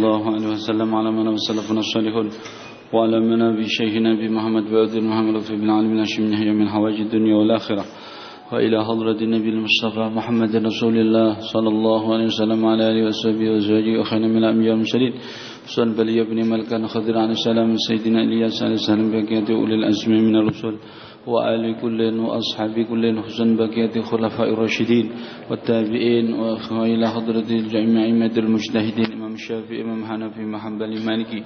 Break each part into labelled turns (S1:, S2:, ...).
S1: الله عليه وسلم على من وسلفنا الصالحون وعلى من نبي شيخنا نبي محمد وفي بن العالمين هاشم من حوائج الدنيا والآخرة وإلى حضرة النبي المصطفى محمد رسول الله صلى الله عليه وسلم على آله وصحبه وزوجه وخير من الأنبياء والمرسلين صلى بلي بن ملكان خضر عن السلام سيدنا إلياس عليه السلام بقية أولي الأزم من الرسل وآل كل وأصحاب كل حسن بقية خلفاء الراشدين والتابعين وإلى حضرة الجميع المجتهدين إمام الشافعي إمام حنفي محمد المالكي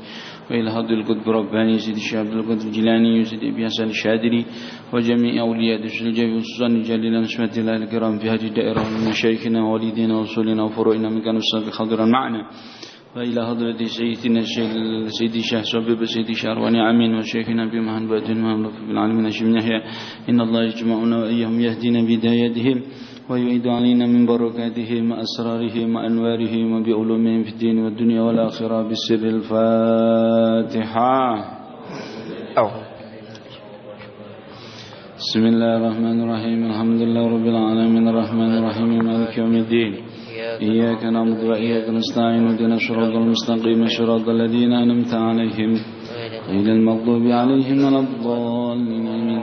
S1: وإلى حضرة القطب رباني سيدي الشعب القطب الجيلاني وسيدي أبي حسن الشادري وجميع أولياء الجميع خصوصا جليل نسمة الله الكرام في هذه الدائرة من مشايخنا ووالدينا وصولنا وفروعنا من كانوا السابق حضرا معنا. وإلى حضرة سيدنا سيدي شاه صبيب سيدي شهرواني عمين وشيخنا بمهن باتن ومن في العالمين هاشم يحيى. إن الله يجمعنا وإياهم يهدينا بدايتهم ويعيد علينا من بركاتهم وأسرارهم وأنوارهم وبعلومهم في الدين والدنيا والآخرة بسر الفاتحة.
S2: أو.
S1: بسم الله الرحمن الرحيم الحمد لله رب العالمين الرحمن الرحيم مالك يوم الدين. إياك نعبد وإياك نستعين اهدنا الصراط المستقيم صراط الذين أنعمت عليهم غير المغضوب عليهم ولا الضالين. آمين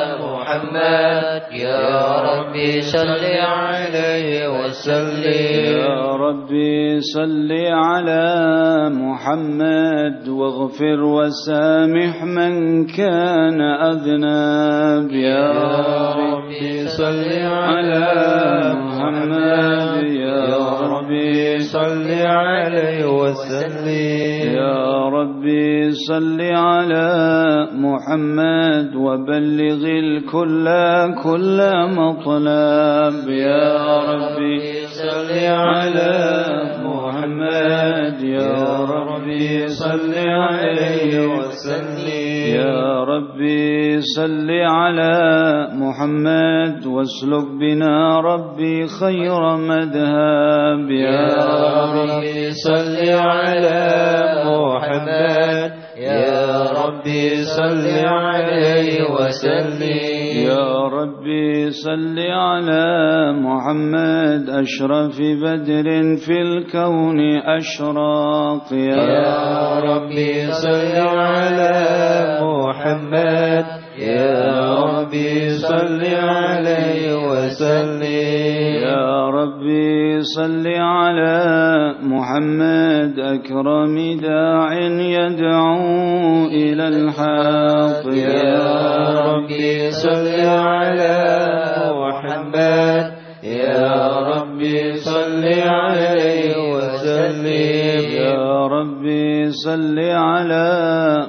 S2: محمد. يا ربي صل عليه وسلم.
S1: يا ربي صل على محمد واغفر وسامح من كان أذنب يا
S2: ربي صل على محمد. يا ربي صل عليه وسلم.
S1: يا ربي صل على محمد وبلغ الكل كل مطلب. يا ربي
S2: صل على
S1: محمد. يا ربي صل عليه وسلم. يا ربي صل على محمد. واسلك بنا ربي خير مذهب.
S2: يا ربي صل على محمد. ربي صل عليه وسلم.
S1: يا ربي صل على محمد أشرف بدر في الكون أشراق.
S2: يا ربي صل على محمد. يا ربي صل عليه وسلم.
S1: يا ربي صل على محمد أكرم داع يدعو إلى الحق.
S2: يا ربي صل على محمد. يا ربي صل عليه وسلم.
S1: يا ربي صل على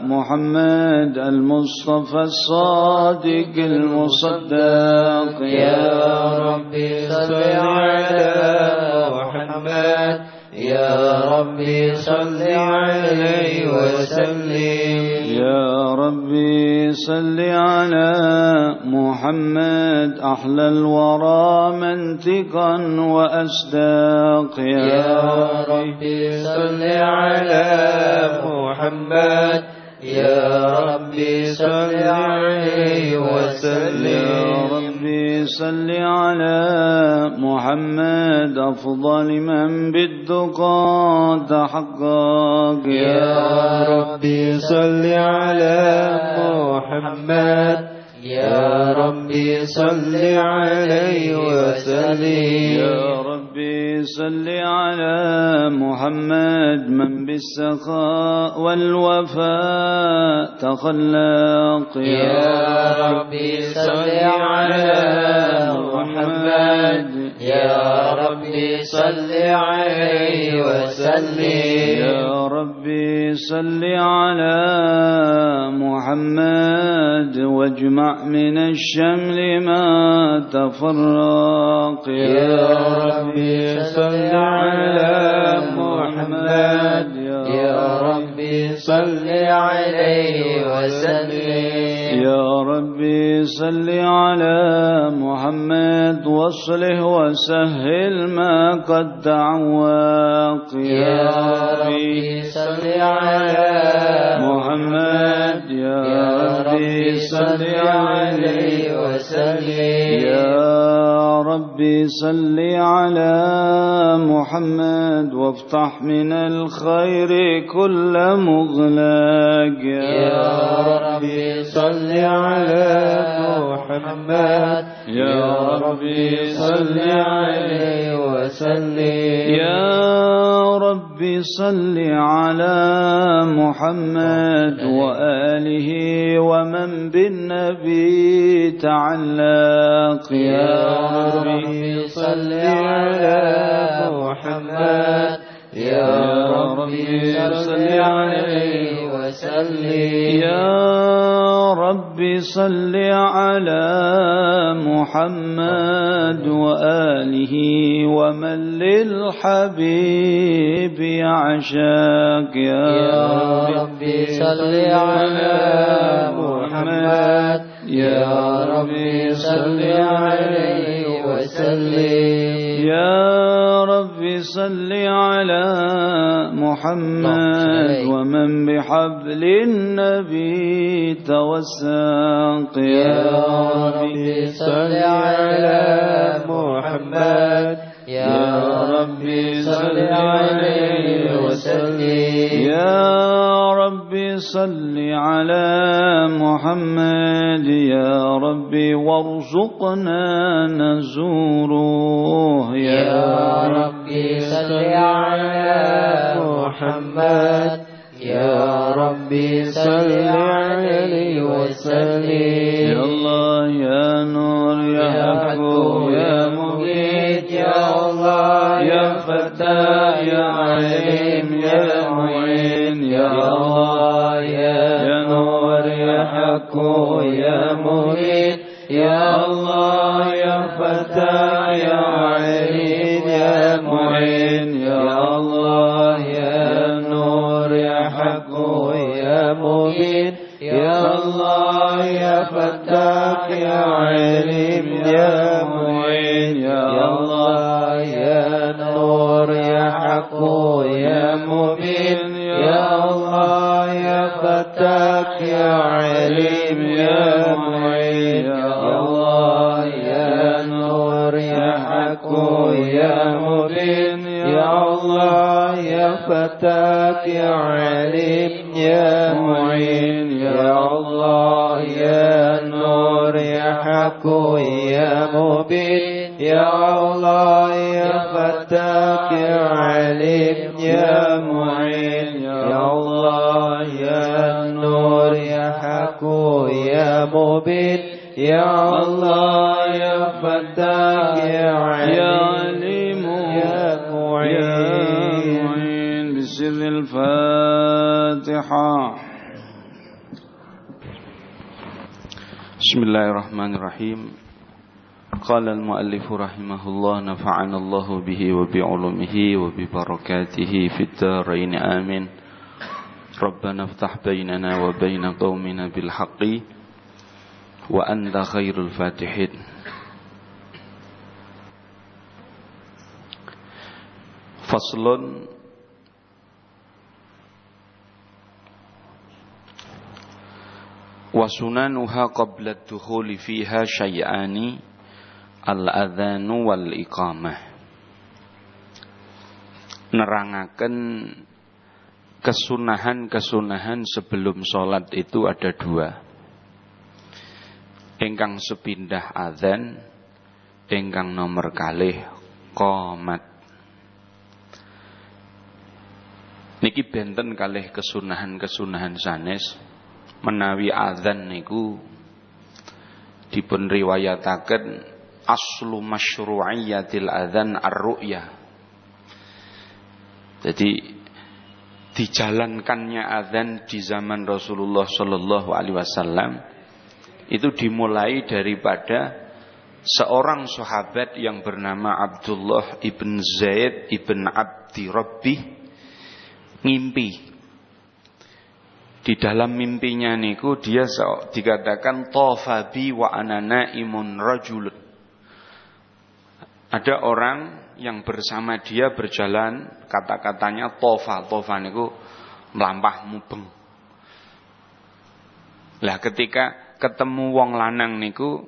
S1: محمد المصطفى الصادق المصدق.
S2: يا ربي صل على يا ربي صل عليه وسلم.
S1: يا ربي صل على محمد أحلى الورى منطقا وأصداق.
S2: يا ربي صل على محمد يا ربي صل عليه وسلم.
S1: يا ربي صل على محمد أفضل من بالدقى تحقق
S2: يا ربي صل على محمد. يا ربي صل عليه وسلم.
S1: يا ربي صل على محمد من بالسخاء والوفاء تخلق
S2: يا ربي صل على محمد يا ربي صل عليه وسلم.
S1: يا ربي صل على محمد واجمع من الشمل ما تفرق.
S2: يا ربي صل على محمد. يا ربي صل عليه وسلم.
S1: يا ربي صل على محمد واصله وسهل ما قد تعوق
S2: يا ربي صل على
S1: محمد. يا ربي صل عليه
S2: وسلم.
S1: يا ربي صل على محمد وافتح من الخير كل مغلق
S2: ربي
S1: بحبل النبي توسق
S2: يا ربي صل على محمد. يا ربي صل عليه وسلم.
S1: يا ربي صل على محمد. يا ربي وارزقنا نزوره.
S2: يا ربي صل على محمد. يا ربي صل عليه وسلم.
S1: يا الله يا نور يا حق يا مجيد
S2: يا الله
S1: يا فتاح يا عليم يا معين يا الله يا نور يا حق يا مجيد يا الله. فتاك يا عليم يا معين يا الله يا نور يا حق يا مبين يا الله يا فتاك يا عليم يا معين يا الله يا نور يا حق يا مبين يا الله بسم الله الرحمن الرحيم قال المؤلف رحمه الله نفعنا الله به وبعلومه وببركاته في الدارين آمين ربنا افتح بيننا وبين قومنا بالحق وأنت خير الفاتحين فصل Wasunanuha qabla dukhuli fiha syai'ani al-adhanu wal iqamah. Nerangaken kesunahan-kesunahan sebelum sholat itu ada dua. Engkang sepindah azan, engkang nomor kalih komat. Niki benten kalih kesunahan-kesunahan sanes menawi adzan niku dipun riwayataken aslu masyru'iyatil adzan ar-ru'yah. Jadi dijalankannya adzan di zaman Rasulullah Shallallahu Alaihi Wasallam itu dimulai daripada seorang sahabat yang bernama Abdullah ibn Zaid ibn Abdi Rabbi ngimpi Di dalam mimpinya niku dia dikatakan tofabi wa anana imun rajulun. Ada orang yang bersama dia berjalan, kata-katanya tofa, tofa niku melampah mubeng. Lah ketika ketemu wong lanang niku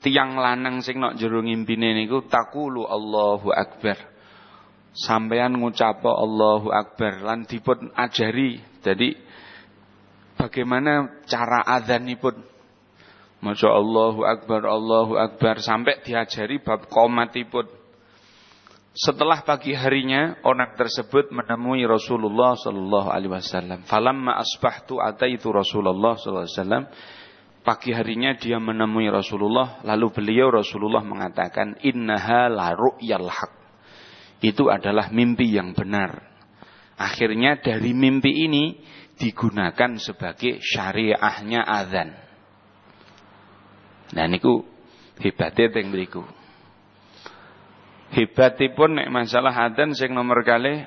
S1: tiang lanang sing nok jero ngimpine niku takulu Allahu akbar. Sampean ngucap Allahu akbar lan dipun ajari. Jadi bagaimana cara adzanipun. Masya Allahu Akbar, Allahu Akbar. Sampai diajari bab komatipun. Setelah pagi harinya orang tersebut menemui Rasulullah Sallallahu Alaihi Wasallam. Falamma asbahtu ataitu Rasulullah Sallallahu Alaihi Wasallam. Pagi harinya dia menemui Rasulullah. Lalu beliau Rasulullah mengatakan innaha la ru'yal haq. Itu adalah mimpi yang benar. Akhirnya dari mimpi ini digunakan sebagai syariahnya azan. Nah niku hebatnya teng mriku. Hebatipun nek masalah adzan sing nomor kali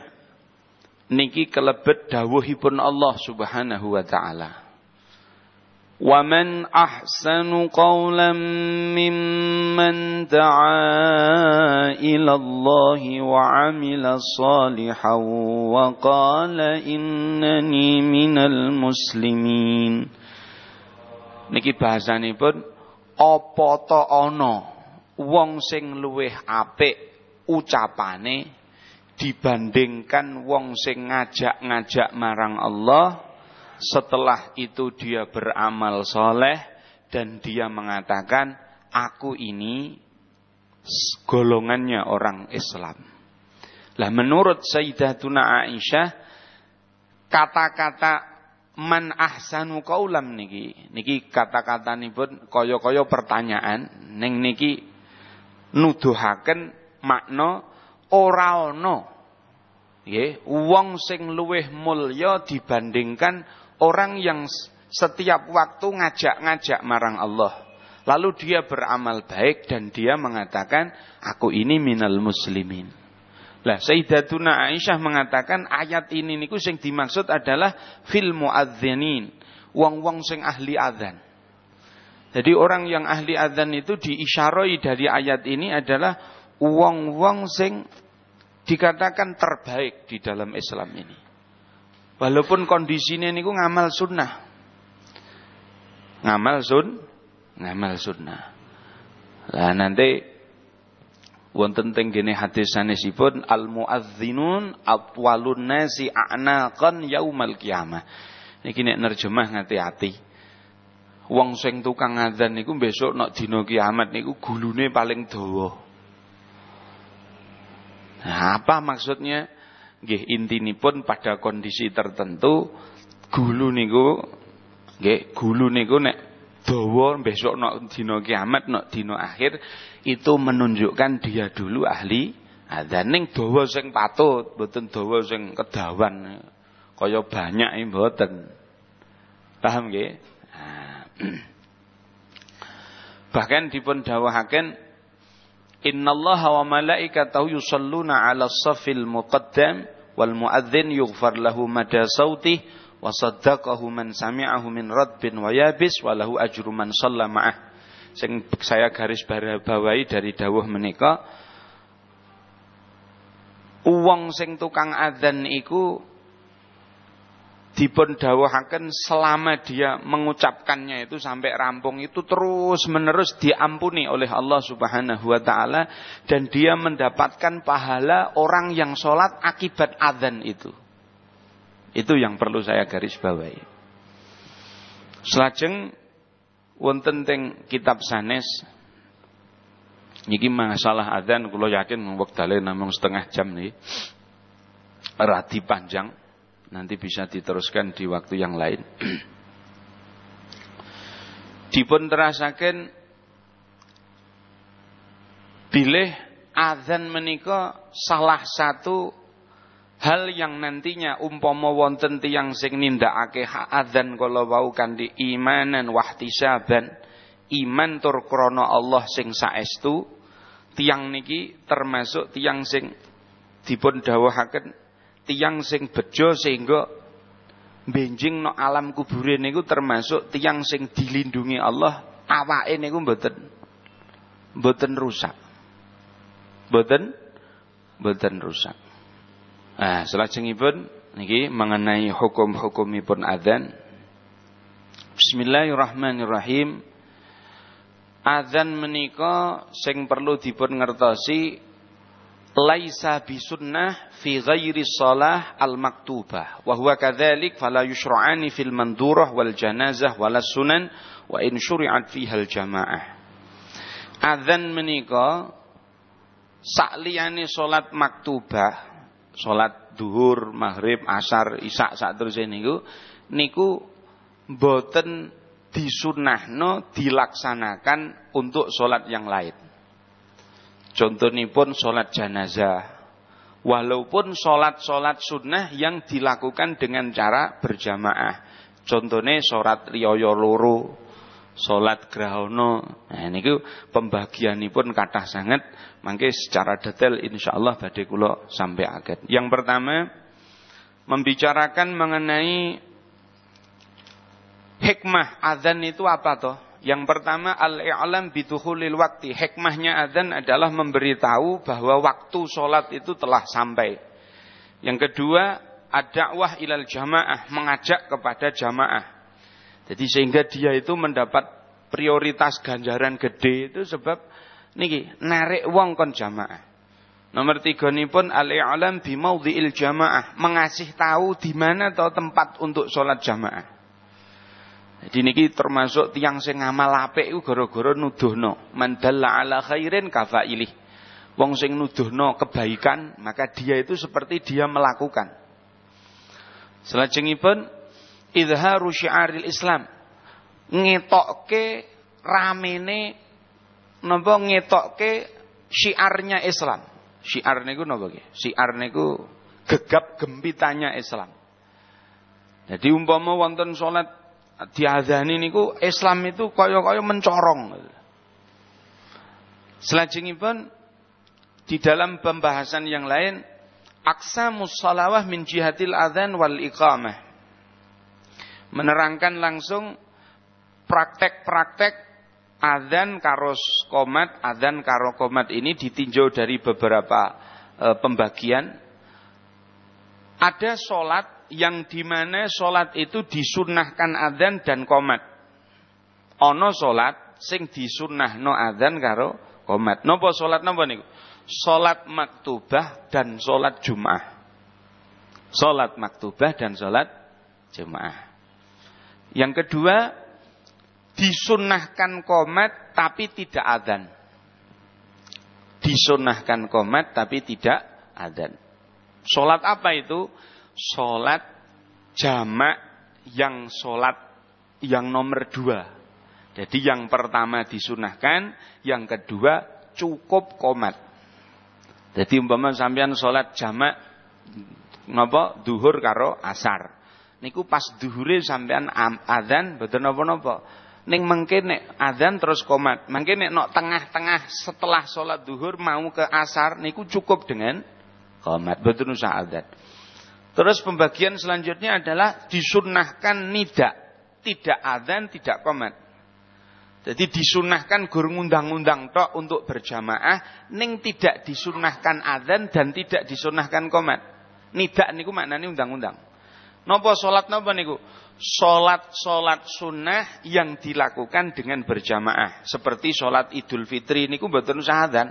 S1: niki kelebet dawuhipun Allah Subhanahu wa taala. ومن أحسن قولا ممن دعا إلى الله وعمل صالحا وقال إنني من المسلمين Niki bahasanipun apa ta ana wong sing luwih apik ucapane dibandingkan wong sing ngajak-ngajak marang Allah setelah itu dia beramal soleh dan dia mengatakan aku ini golongannya orang Islam. Lah menurut Sayyidatuna Aisyah kata-kata man ahsanu kaulam niki niki kata-kata pun koyo-koyo pertanyaan neng niki nuduhaken makna ora ana nggih wong sing luwih mulya dibandingkan Orang yang setiap waktu ngajak-ngajak marang Allah. Lalu dia beramal baik dan dia mengatakan, aku ini minal muslimin. Lah Sayyidatuna Aisyah mengatakan ayat ini niku sing dimaksud adalah fil muadzinin, wong-wong sing ahli adzan. Jadi orang yang ahli adzan itu diisyarai dari ayat ini adalah wong-wong sing dikatakan terbaik di dalam Islam ini. Walaupun kondisinya niku ngamal sunnah. Ngamal sun, ngamal sunnah. Lah nanti wonten teng gene hadis sanesipun al muadzinun atwalun nasi a'naqan yaumal qiyamah. Niki nek nerjemah ngati-ati. Wong sing tukang ngadzan niku besok nek dina kiamat niku gulune paling dawa. Nah, apa maksudnya? Nggih intinipun pada kondisi tertentu gulu niku nggih gulu niku nek dawa besok nek dina kiamat nek dina akhir itu menunjukkan dia dulu ahli adzan ning dawa sing patut mboten dawa sing kedawan kaya banyak mboten paham nggih nah. bahkan dipun dawuhaken Innallaha wa malaikatahu yusalluna 'ala safil muqaddam wal muadzin yughfar lahu mada sautih wa saddaqahu man sami'ahu min radbin wa yabis wa lahu ajru man shalla ma'ah. Sing saya garis bawahi dari dawuh menika uang sing tukang adzan iku dipun dawuhaken selama dia mengucapkannya itu sampai rampung itu terus menerus diampuni oleh Allah Subhanahu wa taala dan dia mendapatkan pahala orang yang sholat akibat adzan itu. Itu yang perlu saya garis bawahi. Selajeng wonten teng kitab sanes niki masalah adzan kula yakin wektale namung setengah jam nih. Radi panjang Nanti bisa diteruskan di waktu yang lain. Dipun terasakan bilih azan menika salah satu hal yang nantinya umpama wonten tiyang sing nindakake azan kala wau kanthi imanan wahtisaban iman tur krana Allah sing saestu tiang niki termasuk tiang sing dipun dawuhaken tiang sing bejo sehingga benjing no alam kuburin niku termasuk tiang sing dilindungi Allah awake niku mboten mboten rusak. Mboten mboten rusak. Nah, salajengipun niki mengenai hukum-hukumipun adzan. Bismillahirrahmanirrahim. Adzan menika sing perlu dipun ngertosi laisa bisunnah fi ghairi shalah al maktubah wa huwa kadzalik fala yushra'ani fil mandurah wal janazah wal sunan wa in syuri'at fiha al jamaah. Adzan menika sakliyane salat maktubah salat duhur maghrib asar isya sak terus niku niku boten disunahno dilaksanakan untuk salat yang lain pun sholat jenazah. Walaupun sholat-sholat sunnah yang dilakukan dengan cara berjamaah. Contohnya sholat riyoyo loro, sholat grahono. Nah ini pun kata sangat. Mangke secara detail insya Allah kulo sampai akhir. Yang pertama membicarakan mengenai hikmah azan itu apa toh? Yang pertama al-i'lam bidukhulil waktu. Hikmahnya adzan adalah memberitahu bahwa waktu sholat itu telah sampai. Yang kedua, ad-da'wah ilal jamaah, mengajak kepada jamaah. Jadi sehingga dia itu mendapat prioritas ganjaran gede itu sebab niki narik wong kon jamaah. Nomor tiga ini pun al-i'lam bimaudhi'il jamaah, mengasih tahu di mana atau tempat untuk sholat jamaah. Jadi niki termasuk tiang sing ngamal apik iku gara-gara nuduhno. Man dalla ala khairin kafailih. Wong sing nuduhno kebaikan, maka dia itu seperti dia melakukan. Selajengipun idharu syiaril Islam. Ngetokke ramene napa ngetokke syiarnya Islam. Syiar niku napa nggih? Syiar niku gegap gempitanya Islam. Jadi umpama wonten salat diadani niku Islam itu kaya-kaya mencorong. Selajengipun di dalam pembahasan yang lain aksa musalawah min jihatil adzan wal iqamah. Menerangkan langsung praktek-praktek adzan karos komat, adzan karo komat ini ditinjau dari beberapa e, pembagian. Ada solat yang di mana solat itu disunahkan adzan dan komat. Ono solat sing no adzan karo komat. Nopo solat nopo niku? Solat maktubah dan solat Jumat. Solat maktubah dan solat Jumat. Yang kedua, disunahkan komat tapi tidak adzan. Disunahkan komat tapi tidak adzan. Solat apa itu? Sholat jamak yang sholat yang nomor dua. Jadi yang pertama disunahkan, yang kedua cukup komat. Jadi umpama sampean sholat jamak napa duhur karo asar. Niku pas duhure sampean adzan betul napa-napa. Ning mengke nek adzan terus komat. Mengke nek nok tengah-tengah setelah sholat duhur mau ke asar niku cukup dengan komat. Betul usah adzan. Terus pembagian selanjutnya adalah disunahkan nida, tidak adzan, tidak komat. Jadi disunahkan guru undang-undang tok untuk berjamaah, ning tidak disunahkan adzan dan tidak disunahkan komat. Nida niku maknanya undang-undang. Nopo solat nopo niku? Solat-solat sunnah yang dilakukan dengan berjamaah. Seperti solat idul fitri niku mboten usah adzan.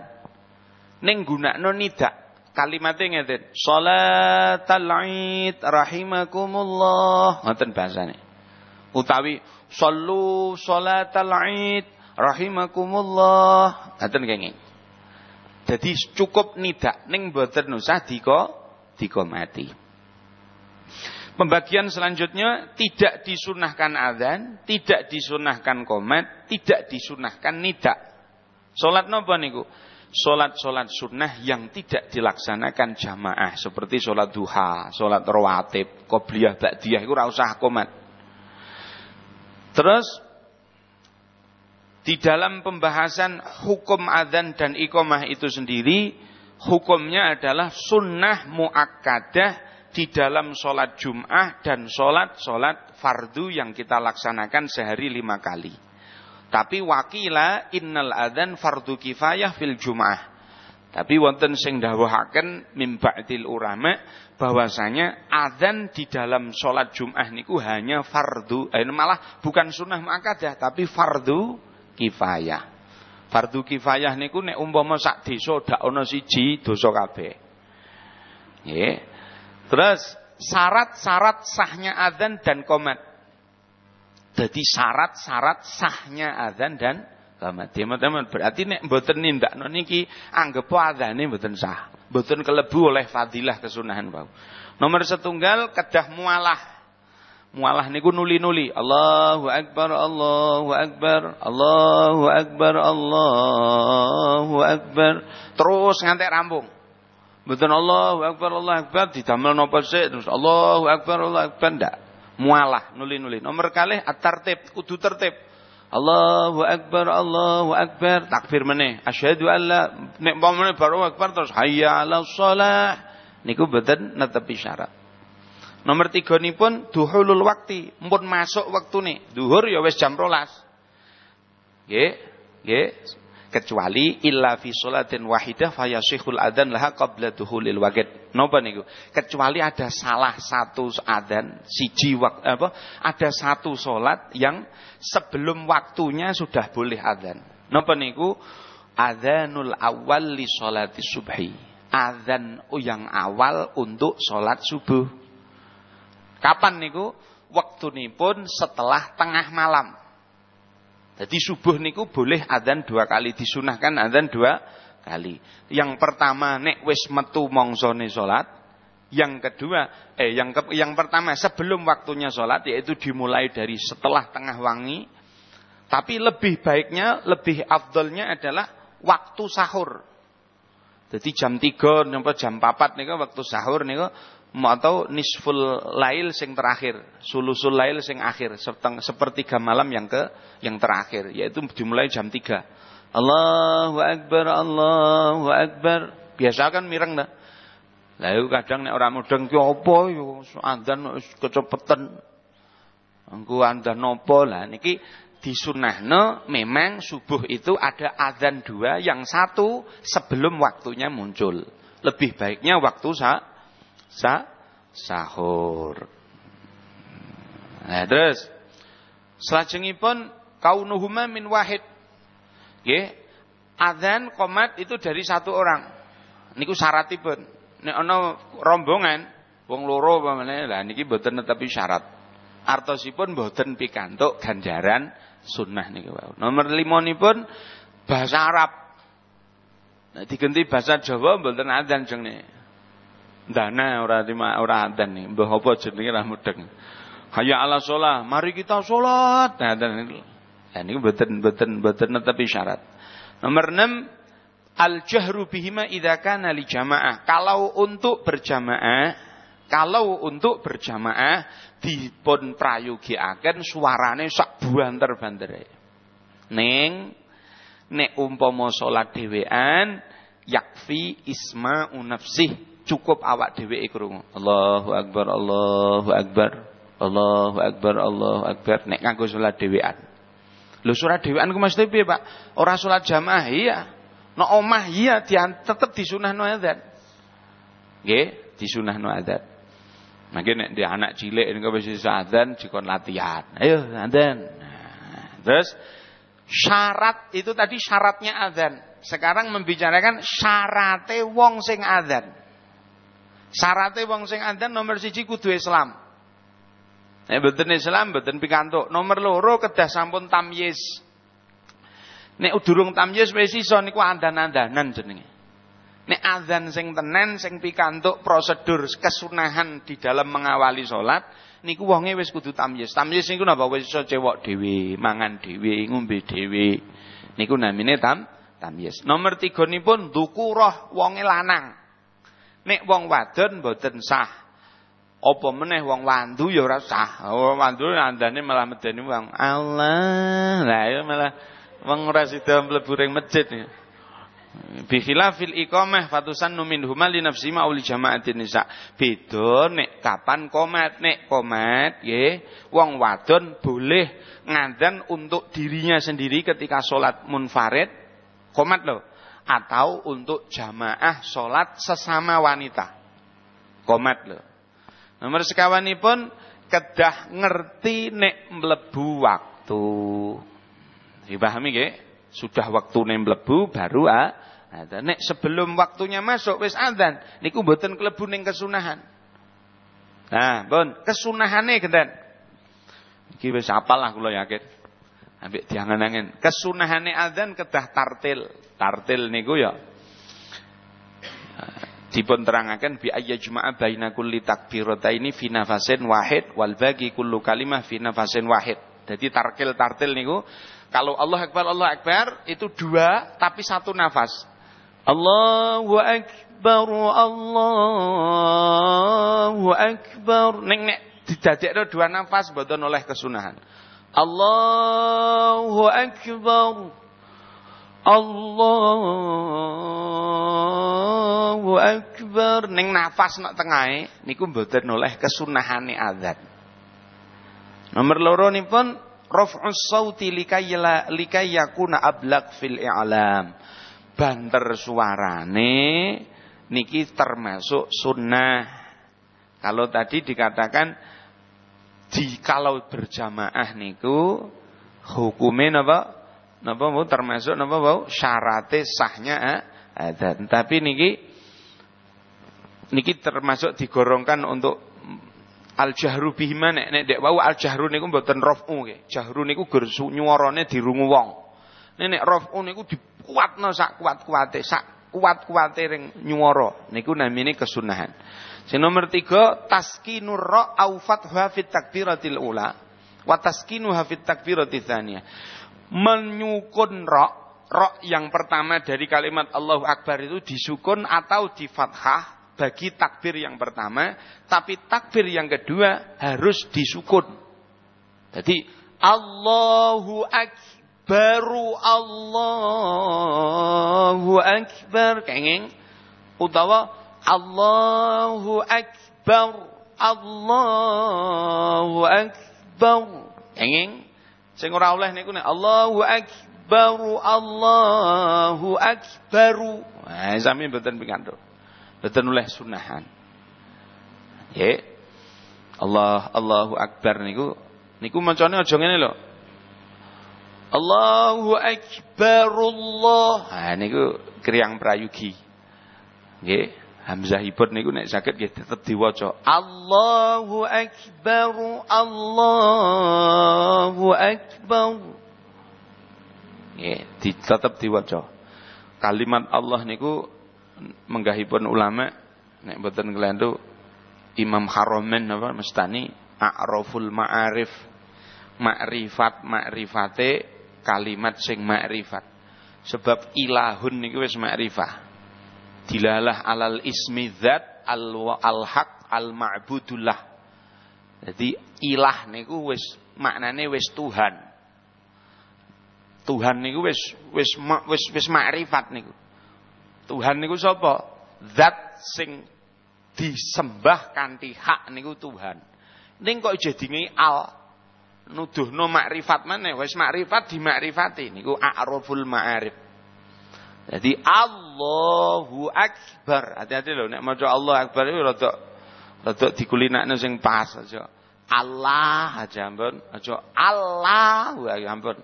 S1: Ning gunakno nida kalimatnya ngeten salatal id rahimakumullah. Ngoten bahasane. Utawi sallu salatal id rahimakumullah. Ngoten kenging. Jadi cukup nidak ning boten usah diko diko mati. Pembagian selanjutnya tidak disunahkan adzan, tidak disunahkan komat, tidak disunahkan nidak. Salat napa niku? Solat-solat sunnah yang tidak dilaksanakan jamaah seperti solat duha, solat rawatib, qobliyah, ba'diyah itu usah komat. Terus di dalam pembahasan hukum adzan dan iqamah itu sendiri hukumnya adalah sunnah muakkadah di dalam sholat Jum'ah dan sholat-sholat fardu yang kita laksanakan sehari lima kali. Tapi wakila innal adzan fardu kifayah fil Jum'ah. Tapi wonten sing dawuhaken mim ba'dil ulama bahwasanya adzan di dalam sholat Jum'ah niku hanya fardu, eh, malah bukan sunnah muakkadah tapi fardu kifayah. Fardu kifayah niku nek umpama sak desa dak ana siji dosa kabeh. Nggih. Terus syarat-syarat sahnya adzan dan komat. Jadi syarat-syarat sahnya adzan dan komat. Teman-teman, berarti nek mboten nindakno niki anggap adzane mboten sah. Mboten kelebu oleh fadilah kesunahan bau. Nomor setunggal kedah mualah mualah niku nuli-nuli Allahu akbar Allahu akbar Allahu akbar Allahu akbar terus ngantek rampung Betul Allahu akbar Allahu akbar didamel napa sik terus Allahu akbar Allahu akbar ndak mualah nuli-nuli. Nomor kalih at-tartib kudu tertib. Allahu akbar Allahu akbar. Takbir meneh. Asyhadu alla nek baru akbar terus hayya 'alas shalah. Niku boten netepi syarat. Nomor tiga ini pun duhulul waktu, pun masuk waktu nih. Duhur ya wes jam rolas. Ye, ye. Kecuali illa fi sholatin wahidah fayasihul adan laha qabla duhulil waqt. Napa niku? Kecuali ada salah satu adan siji waktu apa? Ada satu solat yang sebelum waktunya sudah boleh adan. Napa niku? Adzanul awal li sholati subhi. Adzan yang awal untuk solat subuh. Kapan niku? pun setelah tengah malam. Jadi subuh niku boleh adzan dua kali disunahkan adzan dua kali. Yang pertama nek wis metu mongsone salat, yang kedua eh yang ke, yang pertama sebelum waktunya salat yaitu dimulai dari setelah tengah wangi. Tapi lebih baiknya, lebih afdolnya adalah waktu sahur. Jadi jam 3 sampai jam 4 niku waktu sahur niku atau nisful lail sing terakhir, sulusul lail sing akhir, sepertiga malam yang ke yang terakhir, yaitu dimulai jam 3. Allahu akbar, Allahu akbar. Biasa kan mireng dah. Lalu kadang nek orang mudeng ki apa yo andan kecepetan. Engko andan nopo lah niki disunahno memang subuh itu ada azan dua yang satu sebelum waktunya muncul. Lebih baiknya waktu sa sa sahur. Nah, terus selajengipun kaunuhuma min wahid. Nggih. Adzan komat itu dari satu orang. Niku syaratipun. Nek ana rombongan wong loro pamane lah niki mboten netepi syarat. Artosipun mboten pikantuk ganjaran sunnah niku wau. Nomor 5 nipun bahasa Arab. Nah, diganti bahasa Jawa mboten adzan jenenge. Dana ora lima ora adan nih. Mbah apa jenenge ra mudeng. Hayya ala sholat, mari kita sholat. Nah, dan ini. Nah, beten beten beten tapi syarat. Nomor enam, al jahru bihima idza kana li jamaah. Kalau untuk berjamaah, kalau untuk berjamaah dipun prayogiaken suarane sak buanter-bantere. Ning nek umpama salat dhewean yakfi isma unafsih cukup awak dhewe krungu. Allahu akbar, Allahu akbar. Allahu akbar, Allahu akbar nek nganggo salat dhewean. Lho salat dhewean ku mesti piye, Pak? Ora salat jamaah iya. Nek no omah iya tetep disunahno adzan. Nggih, disunahno adzan. Mangke nek dia anak cilik niku wis iso adzan dikon latihan. Ayo adzan. Nah, terus syarat itu tadi syaratnya adzan. Sekarang membicarakan syaratnya wong sing adzan. Syaratnya wong sing andan nomor siji kudu Islam. Nek mboten Islam mboten pikantuk. Nomor loro kedah sampun tamyiz. Nek durung tamyiz wis iso niku andan-andanan jenenge. Nek azan sing tenen sing pikantuk prosedur kesunahan di dalam mengawali salat niku wonge wis kudu tamyiz. Tamyiz niku napa wis iso cewek dhewe, mangan dhewe, ngombe dhewe. Niku namine tam tamyiz. Nomor 3 nipun dukurah wonge lanang. Nek wong wadon mboten sah. Apa meneh wong wandu ya ora sah. Wong wandu andane malah medeni wong Allah. Lah ya malah wong ora sida mlebu ring masjid. Bi khilafil iqamah fatusan numin huma li nafsi ma uli jama'atin nisa. Beda nek kapan komat nek komat nggih wong wadon boleh ngandan untuk dirinya sendiri ketika sholat munfarid komat loh atau untuk jamaah sholat sesama wanita. Komat loh nomor sekawanipun kedah ngerti nek mlebu waktu. Dipahami nggih? Sudah waktu nek mlebu baru ah ada. Nek sebelum waktunya masuk wis adzan niku mboten klebu ning kesunahan. Nah pun kesunahane genten. Iki wis apal lah kula yakin ambek diangen-angen kesunahane adzan kedah tartil tartil niku ya dipun terangaken bi ayyajma'a baina kulli takbirataini fi nafasin wahid wal bagi kullu kalimah fi nafasin wahid. Jadi tarkil tartil niku kalau Allah Akbar Allah Akbar itu dua tapi satu nafas. Allahu Akbar Allahu Akbar ning nek didadekno dua nafas mboten oleh kesunahan. Allahu Akbar Allahu Akbar ning nafas nak tengahe niku mboten oleh kesunahane azan. Nomor loro nipun raf'us sauti likayla likayakuna ablaq fil i'lam. Banter suarane niki termasuk sunnah. Kalau tadi dikatakan di kalau berjamaah niku hukumnya apa? napa mau termasuk napa mau syarate sahnya adzan. Tapi niki niki termasuk digorongkan untuk al jahru bihima nek nek dek wau al jahru niku mboten rafu nggih. Jahru niku gur nyuwarane dirungu wong. Nek nek rafu niku dikuatno sak kuat-kuate, sak kuat-kuate ring nyuwara. Niku namine kesunahan. Sing nomor tiga taskinur ra au fatha fit takbiratil ula. Wa taskinuha fit takbiratil tsaniyah. Menyukun rok rok yang pertama dari kalimat Allahu Akbar itu disukun atau di fathah bagi takbir yang pertama, tapi takbir yang kedua harus disukun. Jadi Allahu Akbaru Allahu Akbar kenging. Utawa Allahu Akbar Allahu Akbar kenging Sing ora oleh niku Allahu akbar Allahu akbar. Nah, sami mboten pikantuk. Mboten oleh sunahan. Ya. Allah Allahu akbar niku niku macane aja ngene lho. Allahu akbar Allah. Nah niku kriang prayugi. Nggih. Hamzahipun niku nek saged nggih tetep diwaca Allahu akbar Allahu akbar. Nggih, di, tetep. Kalimat Allah niku menggahipun ulama nek mboten kelentu Imam Haromen apa mestani a'raful ma'arif makrifat makrifate kalimat sing makrifat. Sebab ilahun niku wis makrifah dilalah alal ismi zat al al haq al ma'budullah jadi ilah niku wis maknane wis Tuhan. Tuhan niku wis wis wis wis makrifat niku. Tuhan niku sapa? Zat sing disembah kanthi hak niku Tuhan. Ning kok jadine al nuduhno makrifat mana wis makrifat dimakrifati niku a'raful ma'arif jadi Allahu Akbar. Hati-hati loh nek maca Allah Akbar itu rada rada dikulinakno sing pas aja. Allah aja ampun, aja Allahu ampun.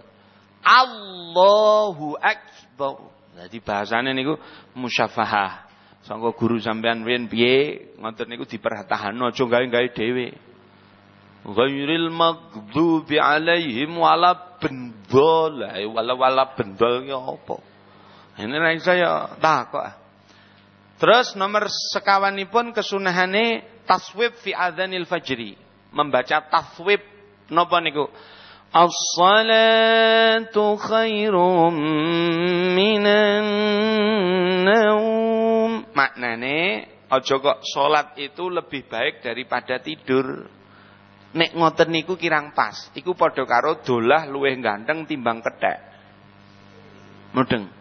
S1: Allahu Akbar. Jadi bahasane niku musyafahah. Sangka guru sampean riyen piye ngoten niku dipertahanno aja gawe-gawe dhewe. Ghairil maghdubi alaihim wala bendol. Wala wala bendol ya apa? Ini lagi saya kok. Terus nomor sekawanipun kesunahane taswib fi adzanil fajri. Membaca taswib napa niku? As-salatu khairum minan naum. Maknane aja kok salat itu lebih baik daripada tidur. Nek ngoten niku kirang pas. Iku padha karo dolah luwih ganteng timbang kethek. Mudeng.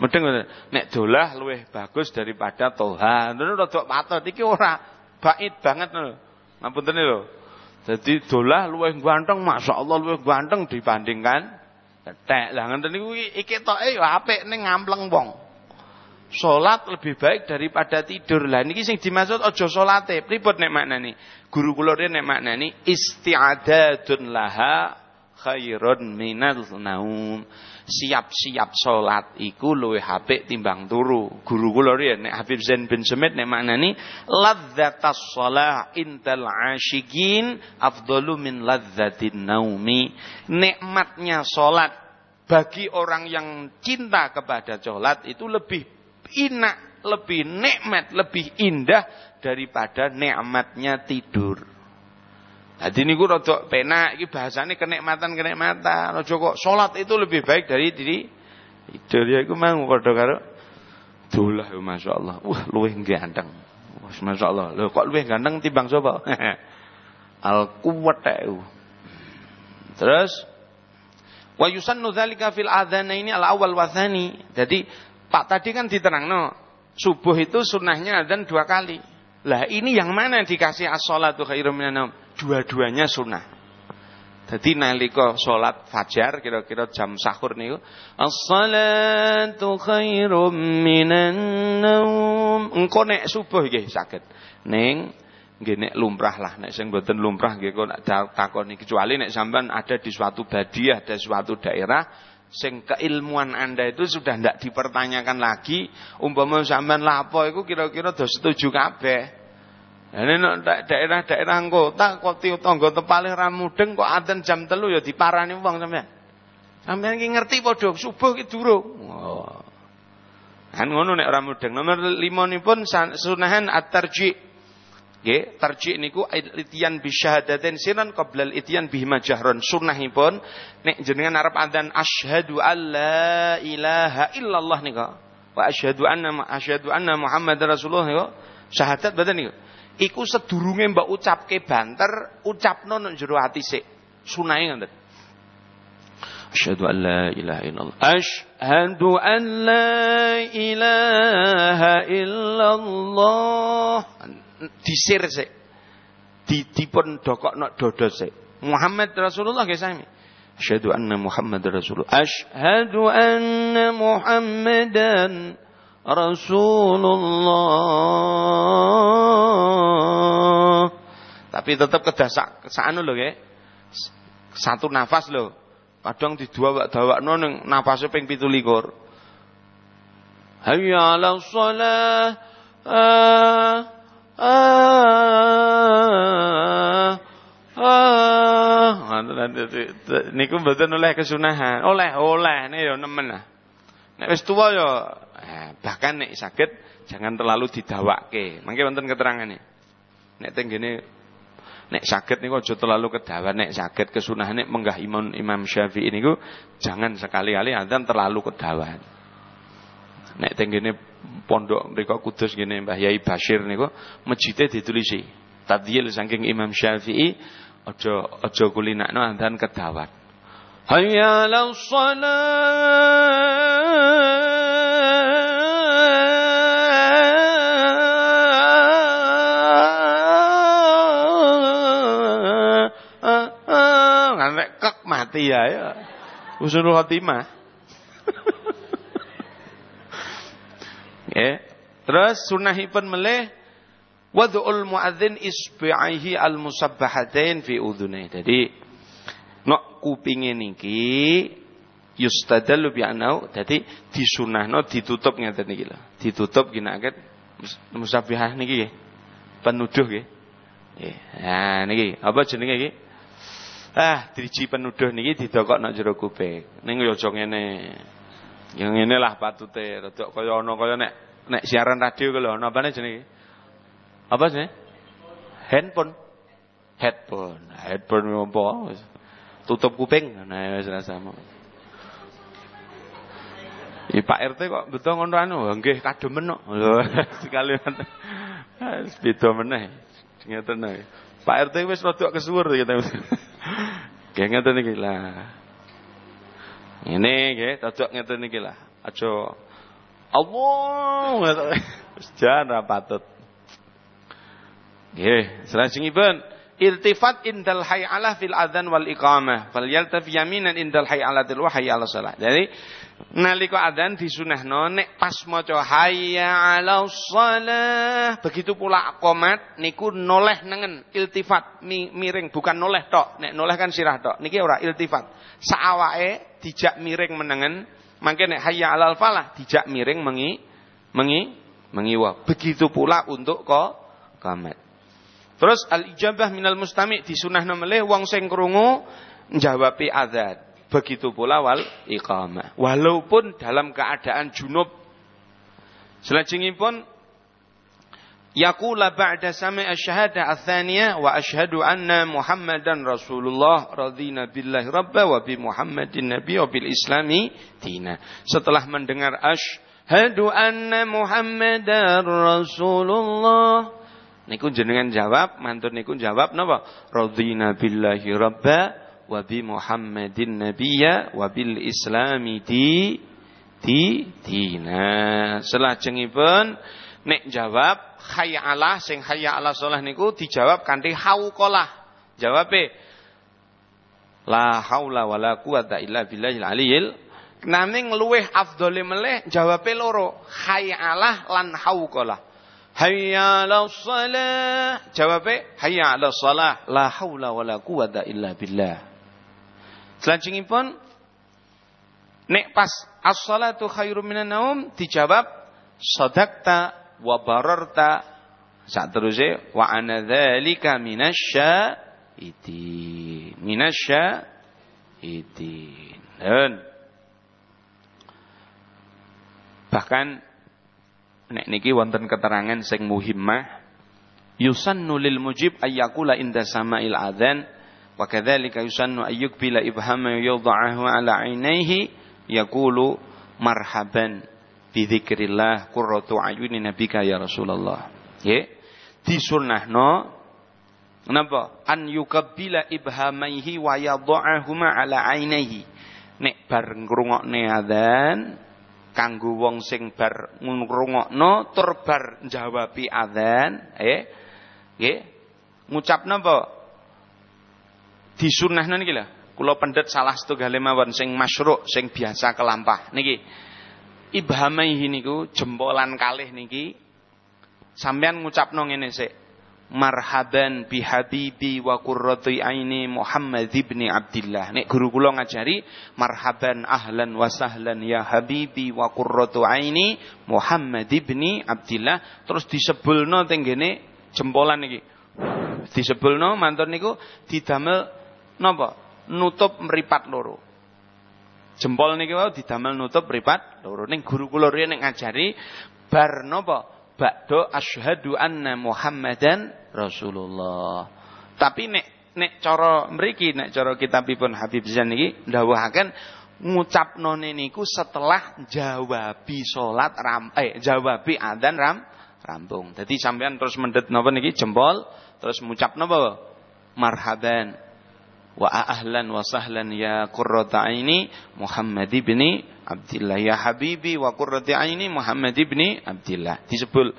S1: Medeng nek dolah luwih bagus daripada toha. Ngono rada patut iki ora bait banget lho. Ngapunten lho. Jadi dolah luwih ganteng, Allah luwih ganteng dibandingkan tek. Lah ngoten niku iki toke ya apik ning ngampleng wong. Salat lebih baik daripada tidur. Lah niki sing dimaksud aja salate. Pripun nek maknane? Guru kula nek maknane isti'adadun laha khairun minal naum siap-siap salat iku luwih apik timbang turu. Guru kula riyen nek Habib Zain bin Sumit nek maknani ladzatas shalah intal asyikin afdalu min ladzatin naumi. Nikmatnya salat bagi orang yang cinta kepada salat itu lebih enak, lebih nikmat, lebih indah daripada nikmatnya tidur. Jadi niku rada penak iki bahasane kenikmatan-kenikmatan. Aja kok salat itu lebih baik dari diri tidur ya iku mau padha karo dolah ya masyaallah. Wah luwih ganteng. Wah masyaallah. Lho kok luwih ganteng timbang sapa? Al quwwat Terus wa yusannu dzalika fil ini al awal wa Jadi Pak tadi kan diterangno subuh itu sunnahnya adzan dua kali. Lah ini yang mana dikasih as-salatu khairum minan dua-duanya sunnah. Jadi nalika salat fajar kira-kira jam sahur niku as-salatu khairum minan naum. Engko nek subuh nggih saged. Ning nggih nek lumrah lah nek sing mboten lumrah nggih kok takoni kecuali nek sampean ada di suatu badiah, ada suatu daerah sing keilmuan Anda itu sudah tidak dipertanyakan lagi umpama sampean lapo iku kira-kira do setuju kabeh ini daerah-daerah kota kok tangga tepalih ra kok adzan jam telu ya diparani wong sampean. Sampean iki ngerti padha subuh ki durung. Oh. Kan ngono nek ora mudeng. Nomor 5 nipun sunahan at-tarji. Nggih, tarji niku itian bi syahadatain siran qabla itian bihi majahron. Sunahipun nek jenengan arep adzan asyhadu alla ilaha illallah niku. Wa asyhadu anna asyhadu anna Muhammadar Rasulullah niku. Syahadat badan niku iku sedurunge mbok ucapke banter, ucapno nang jero ati sik. Sunahe ngoten. Asyhadu an la ilaha illallah. Asyhadu an la ilaha illallah. Disir sik. Di dipun dokokno dodo sik. Muhammad Rasulullah nggih sami. Asyhadu anna Muhammad Rasulullah. Asyhadu anna Muhammadan Rasulullah. Tapi tetap kedasak ke sana lho nggih. Satu nafas lho. Kadang di dua dawakno ning nafase ping 17. Hayya 'ala shalah. Ah, ah, ah. Niku mboten oleh kesunahan. Oleh, oleh nih yo nemen lah. Nek wis tuwa yo Nah, bahkan nek sakit jangan terlalu didawakke. Mangke wonten keterangane. Nek teng nek sakit niku aja terlalu kedawan nek sakit kesunahan nek menggah Imam Imam Syafi'i niku jangan sekali-kali adzan terlalu kedawan. Nek teng pondok mriku Kudus gene Mbah Yai Bashir niku mejite ditulisi tadyil saking Imam Syafi'i aja aja kulinakno adzan kedawan. Hayya 'alas mati ya. ya. Usul khotimah. Ya. Terus sunahipun melih wad'ul muadzin isbi'aihi al-musabbahatain fi udhunai. Jadi nok kupinge niki yustadallu bi anau dadi disunahno ditutup ngeten niki lho. Ditutup ginaket musabbihah niki nggih. Penuduh nggih. Nggih. Nah niki apa jenenge iki? Ah, driji penuduh niki didokok nak jero kuping. Ning yo aja ngene. Ya ngene lah patute, rada kaya ana kaya nek nek siaran radio lho ana apane jenenge? Apa sih? Handphone. Headphone. Headphone apa? Tutup kuping. Nah, wis sama. Ya Pak RT kok betul ngono anu, nggih kademen kok. Sekali beda meneh. Ngeten. Pak RT wis rada kesuwur kita. Nggih ngeten iki lah. Ini nggih cocok ngeten iki lah. Aja Allah jangan patut. Nggih, salajengipun iltifat indal hayyalah fil adzan wal iqamah fal yaltaf yaminan indal hayyalatil wa hayya 'ala shalah. Jadi nalika adzan disunahno nek pas maca hayya 'ala shalah begitu pula qomat niku noleh nengen iltifat mi, miring bukan noleh tok nek noleh kan sirah tok niki ora iltifat saawake dijak miring menengen mangke nek hayya 'alal falah dijak miring mengi mengi mengiwa begitu pula untuk ko qamat Terus al-ijabah minal mustami' disunahna melih wong sing krungu njawabi adzan. Begitu pula wal iqamah. Walaupun dalam keadaan junub. Selajengipun yaqula ba'da sami' asy-syahadah ats-tsaniyah wa asyhadu anna Muhammadan Rasulullah radhina billahi rabba wa bi Muhammadin nabiy wa bil islami dina. Setelah mendengar asyhadu anna Muhammadar Rasulullah Niku jenengan jawab, mantun niku jawab napa? Radhina billahi rabba wa bi Muhammadin nabiyya wa bil islami di di dina. Selajengipun nek jawab hayya ala sing hayya ala shalah niku dijawab kanthi hauqalah. Jawabe la haula wala quwata illa billahil aliyil nanging luweh afdhole meleh jawabe loro hayya ala lan hauqalah. Hayya 'ala shalah. Jawabe hayya 'ala shalah. La haula wala quwata illa billah. Selanjutnya nek pas as-salatu khairum minan naum dijawab sadaqta wa bararta. Saat terusé wa dzalika minasya itu minasya itu dan bahkan nek niki wonten keterangan sing muhimmah yusannu lil mujib ayyakula inda sama'il adzan wa kadzalika yusannu ayyukbila ibhama yudha'ahu ala ainaihi yaqulu marhaban bi dzikrillah qurratu ayuni nabika ya Rasulullah. Nggih disunnahno napa? An yukabbila ibhamaihi wa yadha'ahuma ala ainaihi nek bar ngrungokne adzan kanggo wong sing bar ngrungokno tur bar njawabi adzan eh nggih ngucap napa? Disunahna niki lho. Kula pendet salah setunggal mawon sing masyru' sing biasa kelampah. Niki ibhamaihi niku jempolan kalih niki sampean ngucapno ngene sik marhaban bi habibi wa qurrati aini Muhammad ibni Abdullah. Nek guru kula ngajari marhaban ahlan wa sahlan ya habibi wa qurratu aini Muhammad ibni Abdullah terus disebulno tenggene jempolan iki. Disebulno mantun niku didamel napa? Nutup meripat loro. Jempol niki wau didamel nutup meripat loro. Ning guru kula riyen ngajari bar napa? Ba'da asyhadu anna Muhammadan Rasulullah. Tapi nek nek cara mriki nek cara kitabipun Habib Zain niki ndawuhaken ngucapno niku setelah jawabi salat ram eh jawabi adzan ram rampung. Jadi sampean terus mendet napa niki jempol terus ngucap napa marhaban wa ahlan wa sahlan ya qurrata aini Muhammad ibni Abdillah ya habibi wa qurrati aini Muhammad ibni Abdillah disebul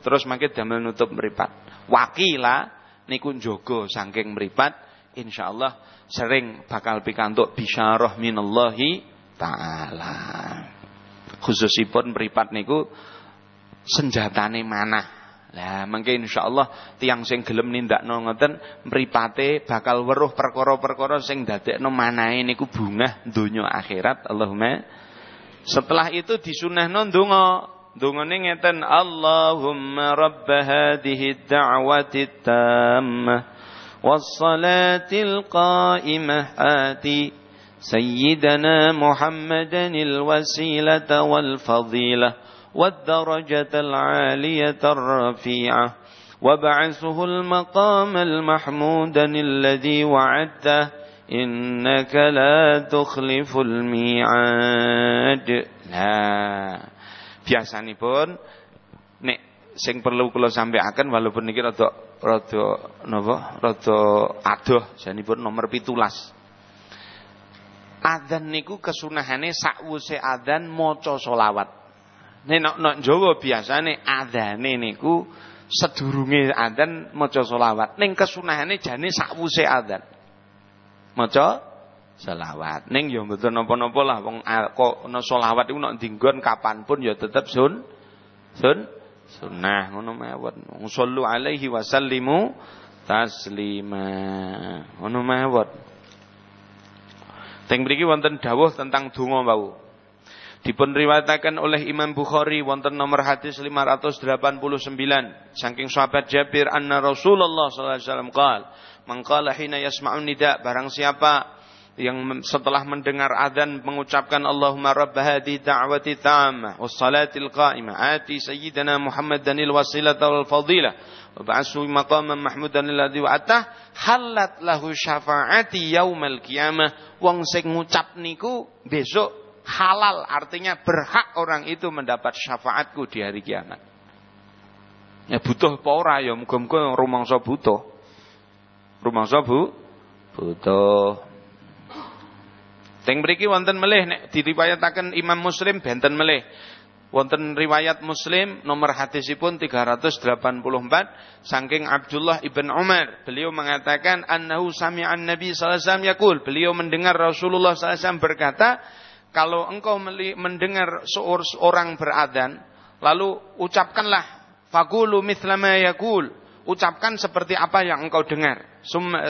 S1: terus mangke damel nutup mripat wakila niku njogo saking mripat insyaallah sering bakal pikantuk bisyarah minallahi taala. Khususipun mripat niku senjatane manah. Lah mengke insyaallah tiang sing gelem nindakno ngoten mripate bakal weruh perkara-perkara sing dadekno manahe niku bungah donya akhirat. Allahumma setelah itu disunahno ndonga Dungane ngeten Allahumma rabb hadhihi ad-da'wati tammah qa'imah ati sayyidana Muhammadan al-wasilata wal fadilah wad-darajata al-'aliyata ar-rafi'ah وابعثه المقام المحمودا الذي وعدته إنك لا تخلف الميعاد لا biasanipun nek sing perlu kula sampaikan walaupun niki rada rada napa rada adoh janipun nomor 17 Adzan niku kesunahane sakwuse adzan maca selawat. Nek nok Jawa biasane adzane niku sedurunge adzan maca selawat. Ning kesunahane jane sakwuse adzan. Maca selawat. Ning ya mboten napa-napa lah wong kok ana selawat iku nek dinggon kapan pun ya tetep sun sun sunnah ngono mawon. Sallu alaihi wasallimu taslima. Ngono mawon. Teng mriki wonten dawuh tentang donga wau. Dipun riwayataken oleh Imam Bukhari wonten nomor hadis 589 saking sahabat Jabir anna Rasulullah sallallahu alaihi wasallam qaal man qala hina yasma'un nida. Barang siapa yang setelah mendengar adzan mengucapkan Allahumma rabb hadhihi da'wati tammah was salatil qa'imah ati sayyidina Muhammadanil wasilata wal fadilah wa ba'su maqaman mahmudan alladhi wa'atah halat lahu syafaati yaumal qiyamah. Wong sing ngucap niku besok halal artinya berhak orang itu mendapat syafaatku di hari kiamat. Ya butuh apa ora ya muga-muga rumangsa butuh. Rumangsa bu butuh. Teng mriki wonten melih nek diriwayataken Imam Muslim benten melih. Wonten riwayat Muslim nomor hadisipun 384 saking Abdullah ibn Umar. Beliau mengatakan annahu sami'an Nabi sallallahu alaihi wasallam yaqul. Beliau mendengar Rasulullah sallallahu alaihi wasallam berkata, kalau engkau mendengar seorang beradan, lalu ucapkanlah fagulu yakul. Ucapkan seperti apa yang engkau dengar.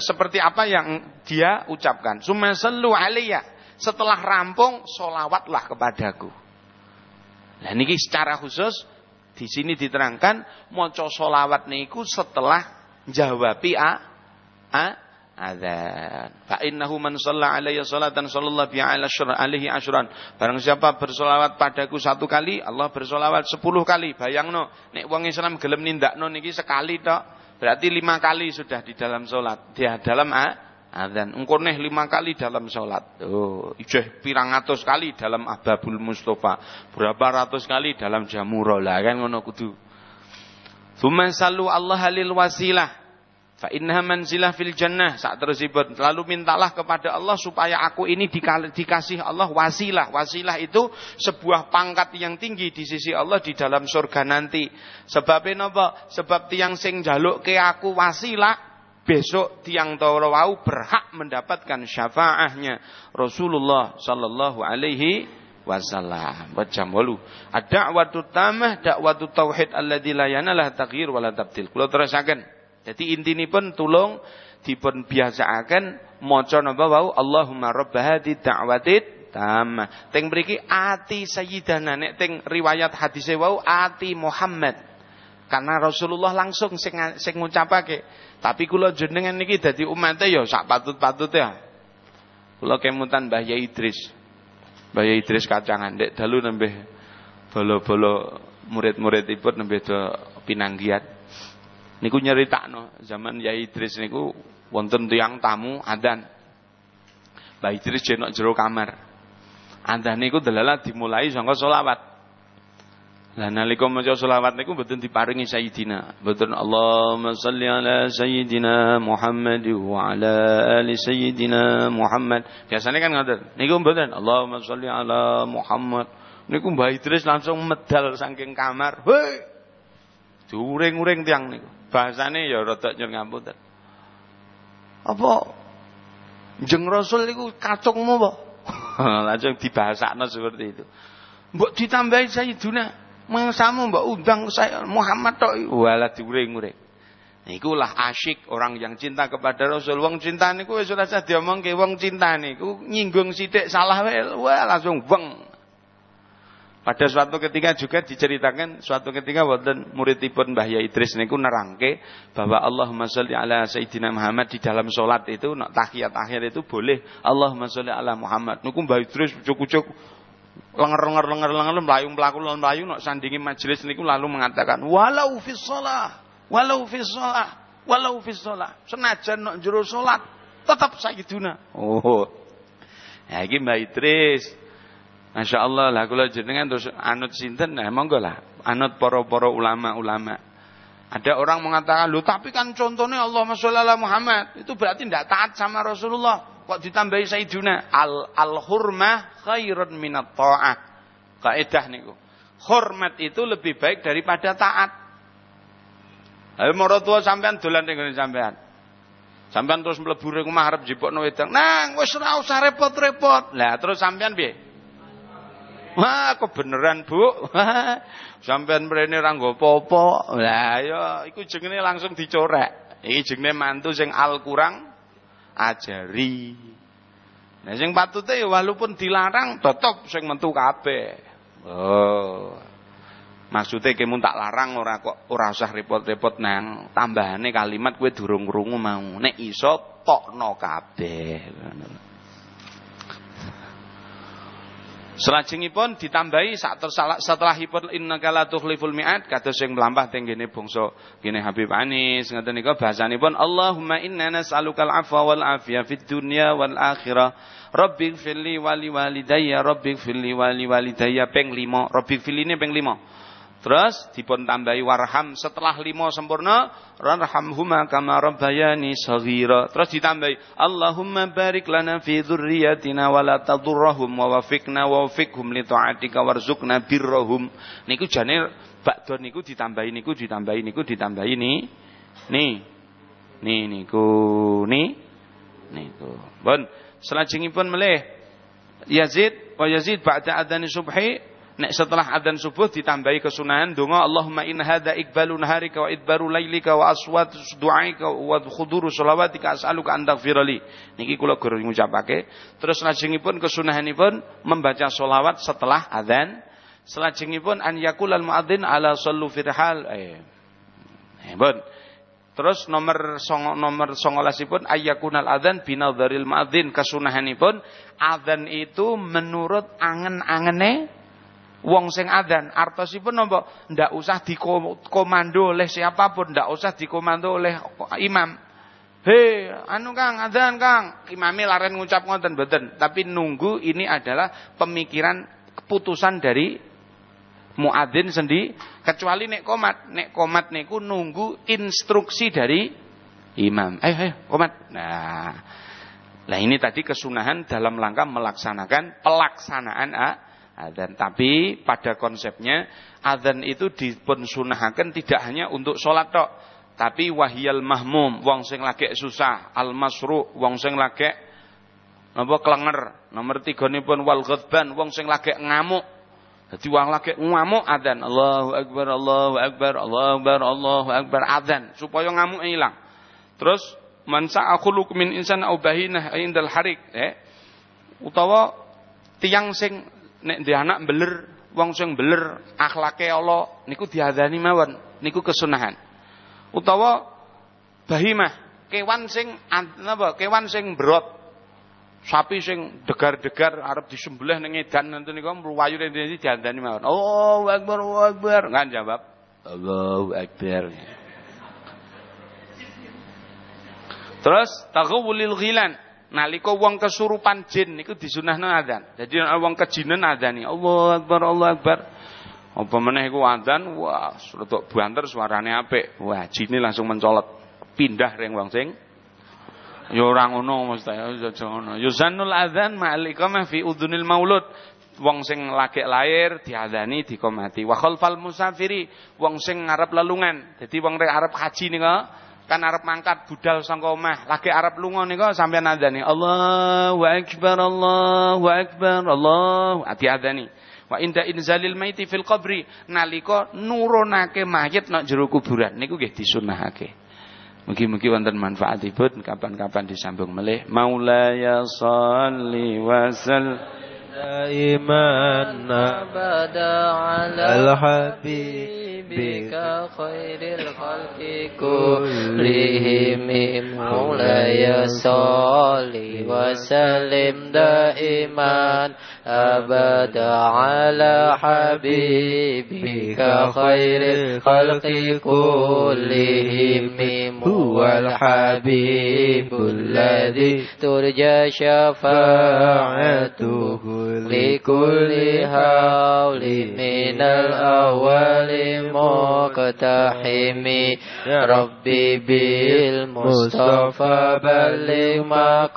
S1: seperti apa yang dia ucapkan. Summa sallu alaiya. Setelah rampung, solawatlah kepadaku. Nah ini secara khusus di sini diterangkan moco solawat niku setelah jawabi a, a adzan. Fa innahu man shalla alayya salatan sallallahu alaihi asyran. Barang siapa bersolawat padaku satu kali, Allah bersolawat sepuluh kali. Bayangno, nek wong Islam gelem nindakno niki sekali tok. Berarti lima kali sudah di dalam solat. Dia dalam a adzan. Engko neh lima kali dalam solat. Oh, ijeh pirang atus kali dalam Ababul Mustafa. Berapa ratus kali dalam Jamuro lah kan ngono kudu. Tsumma sallu Allah halil wasilah. Fa innaha manzilah fil jannah. Saat tersebut lalu mintalah kepada Allah supaya aku ini dikasih Allah wasilah. Wasilah itu sebuah pangkat yang tinggi di sisi Allah di dalam surga nanti. Sebabnya napa? Sebab tiang sing jaluk ke aku wasilah besok tiang toro wau berhak mendapatkan syafaahnya Rasulullah sallallahu alaihi wasallam. Baca walu. Ad-da'watu tamah da'watu tauhid alladzi la yanalah taghyir. Kula terusaken. Jadi intinipun tulung dipun biasaaken maca napa wau Allahumma rabb hadhi da'watit tamah. Teng mriki ati sayyidana nek teng riwayat hadise wau ati Muhammad. Karena Rasulullah langsung sing sing ngucapake. Tapi kula jenengan niki dadi umate ya sak patut-patute ya. Kula kemutan Mbah Yai Idris. Mbah Idris kacangan ndek dalu nembeh bolo-bolo murid-muridipun nembeh do pinanggiat niku nyeritakno zaman Yai Idris niku wonten tiang tamu adan. Mbah Idris jenok jero kamar. Adan niku delala dimulai saka selawat. Lah nalika maca selawat niku mboten diparingi Sayyidina. Mboten Allahumma shalli ala Sayyidina Muhammad wa ala ali Sayyidina Muhammad. Biasanya kan ngoten. Niku mboten Allahumma shalli ala Muhammad. Niku Mbah Idris langsung medal saking kamar. Hei! Diuring-uring tiang niku. Bahasane ya rada nyur ngapunten. Apa jeng Rasul iku kacungmu apa? Langsung dibahasakno seperti itu. Mbok ditambahi Sayyiduna, mangsamu mbok undang saya Muhammad tok. Walah diuring-uring. Ikulah asyik orang yang cinta kepada Rasul. Wong cinta niku wis ora usah diomongke wong cinta niku nyinggung sithik salah wae langsung weng pada suatu ketika juga diceritakan suatu ketika wonten muridipun Mbah Yai Idris niku nerangke bahwa Allahumma sholli ala Sayyidina Muhammad di dalam salat itu nak tahiyat akhir itu boleh Allahumma sholli ala Muhammad. Niku Mbah Idris ujuk-ujuk lenger-lenger lenger-lenger mlayu mlaku mlayu nak sandingi majelis niku lalu mengatakan walau fi shalah walau fi shalah walau fi shalah senajan nak jero salat tetap Sayyiduna. Oh. Ya iki Mbah Idris Masya Allah lah kalau jenengan terus anut sinten nah monggo lah anut para-para ulama-ulama. Ada orang mengatakan, "Loh, tapi kan contohnya Allah ala Muhammad." Itu berarti tidak taat sama Rasulullah. Kok ditambahi Sayyiduna? Al al hurmah khairun minat ta'ah. Kaidah niku. Hormat itu lebih baik daripada taat. Ayo tua sampean dolan ning sampean. Sampean terus mlebu ring omah arep jipokno wedang. Nang, wis ora usah repot-repot. Lah terus sampean piye? Wah, kok beneran, Bu? sampean mrene nggo apa-apa. Lah ya iku jenenge langsung dicorek. Iki jenenge mantu sing al kurang ajari. Nah sing patute ya walaupun dilarang tetep sing mentu kabeh. Oh. Maksudnya kamu tak larang ora kok ora usah repot-repot nang tambahane kalimat kowe durung krungu mau. Nek iso tokno kabeh. Selajengipun ditambahi setelahipun innaka la tukhliful mi'ad kados sing mlampah teng kene bangsa kene Habib Anis. Ngoten nika bahasanipun Allahumma inna nas'alukal afwa wal afiyah fid dunya wal akhirah. Rabbighfirli firli wali walidayya Rabbighfirli wali walidayya. Ping 5 Rabbighfirli ini ping 5 Terus dipun tambahi warham setelah lima sempurna, warhamhuma kama rabbayani saghira. Terus ditambahi Allahumma barik lana fi dzurriyyatina wa la tadurrahum wa wafiqna wa wafiqhum li ta'atika warzuqna birrahum. Niku jane bakdo niku ditambahi niku ditambahi niku ditambahi ni. Nih. Nih niku ni. Niku. Pun selajengipun melih Yazid wa Yazid ba'da adzan subhi Nek setelah adzan subuh ditambahi kesunahan donga Allahumma in hadza iqbalu naharika wa idbaru lailika wa aswat du'aika wa khuduru shalawatika as'aluka an taghfirali. Niki kula gur ngucapake. Terus lajengipun kesunahanipun membaca solawat setelah adzan. Selajengipun an yakulal muadzin ala sallu firhal. Eh. Eh, bon. Terus nomor song, nomor songolasipun ayakunal adzan binadharil muadzin kesunahanipun adzan itu menurut angen-angene wong sing adzan artosipun napa ndak usah dikomando oleh siapa pun ndak usah dikomando oleh imam Hei, anu Kang, adzan Kang. Imami laren ngucap ngoten mboten, tapi nunggu ini adalah pemikiran keputusan dari muadzin sendi kecuali nek komat. Nek komat niku nunggu instruksi dari imam. Ayo ayo komat. Nah. Nah ini tadi kesunahan dalam langkah melaksanakan pelaksanaan ah, adzan. Tapi pada konsepnya adzan itu dipun sunahaken tidak hanya untuk sholat tok, tapi wahiyal mahmum, wong sing lagi susah, al masru, wong sing lagi apa klenger. Nomor tiga pun wal ghadban, wong sing lagi ngamuk. Jadi wong lagi ngamuk adzan. Allahu akbar, Allahu akbar, Allahu akbar, Allahu akbar adzan supaya ngamuk hilang. Terus man sa'akhuluq min insan au bahinah indal harik, eh. Utawa tiang sing nek dia anak beler wong sing beler akhlake Allah niku diadani mawon niku kesunahan. Utawa bahimah kewan sing napa kewan sing berot sapi sing degar-degar arep disembelih ning edan nanti niku mluwayu ning diadani mawon. Oh akbar Allahu akbar. Kan jawab. Allahu akbar. Terus taghawulil ghilan nalika wong kesurupan jin niku disunahno adzan. Dadi wong kejinen adzani Allah Akbar Allah Akbar. Apa meneh iku adzan wah rada banter suarane apik. Wah jine langsung mencolot pindah ring wong sing ya ora ngono mesti aja ngono. Yuzannul adzan ma'al iqamah fi udunil maulud. Wong sing lagek lahir diadzani dikomati. Wa khalfal musafiri wong sing ngarep lelungan. Dadi wong arep haji nika kan arep mangkat budal sangka omah, lagi arep lunga nika sampeyan adzani Allahu akbar Allahu akbar Allah ati adzani. Wa inda inzalil maiti fil qabri nalika nurunake mayit nak jero kuburan niku nggih disunahake. Mugi-mugi wonten manfaatipun kapan-kapan disambung melih. Maulaya sholli wa
S2: دائما أبدا على حبيبك خير الخلق كلهم. مولاي صل وسلم دائما. أبدا على حبيبك خير الخلق كلهم. هو الحبيب الذي ترجى شفاعته. لكل هول من الأول المقتحم ربي بالمصطفى بلغ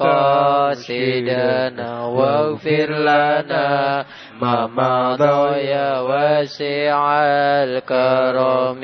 S2: مقاصدنا واغفر لنا ما مضى يا واسع الكرم